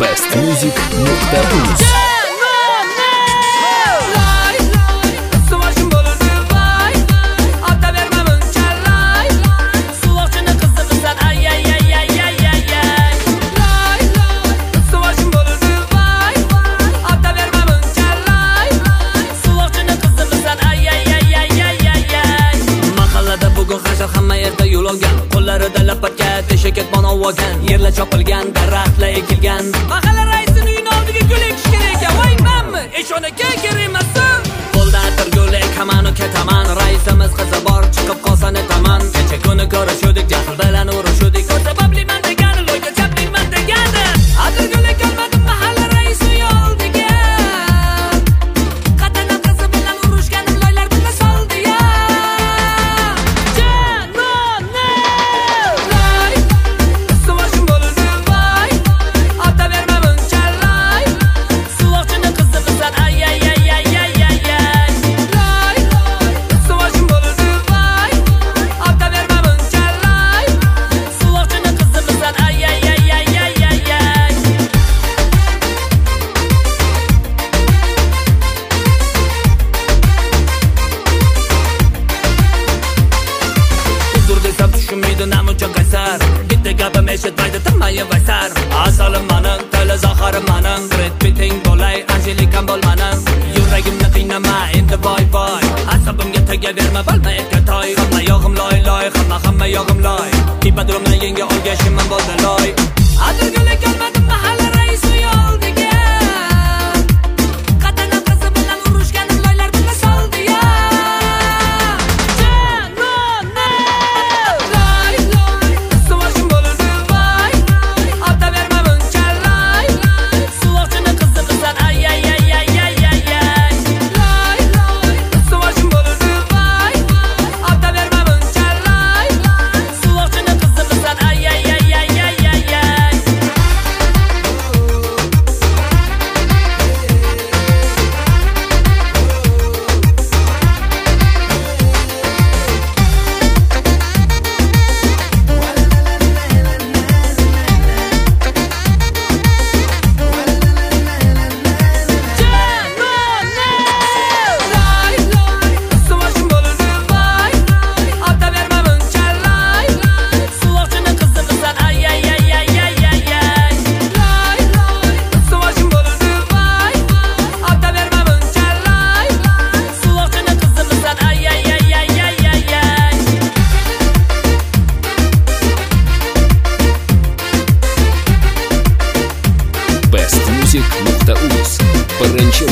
Best Music Nocturnus. bestmusic.rus ogan yerlar chopilgan daraxtlar ekilgan. Mahalla raisini uyini oldiga gul ekish kerak ekan voy manmi? Eshonaka kerak emasmi? Qo'lda atir gul ekamanu ketaman. Raisimiz qizi bor chiqib qolsa netaman. Kecha kuni ko'rishuvdik jahl bilan huzur namuncha qaysar. Bitta gapim eshitmaydi tinmayin vaysar. Asalim maning tili zaharim maning. Repeting bo'lay anjelikam bo'lmanim yuragimni qiynama endi voy voy asabimga tegaverma balma erkatoy hamma yog'im loy loy hamma hamma yog'im loy. Ipadromni yenga olgashimman bo'ldi loy. Atirguli kelmadim пораньше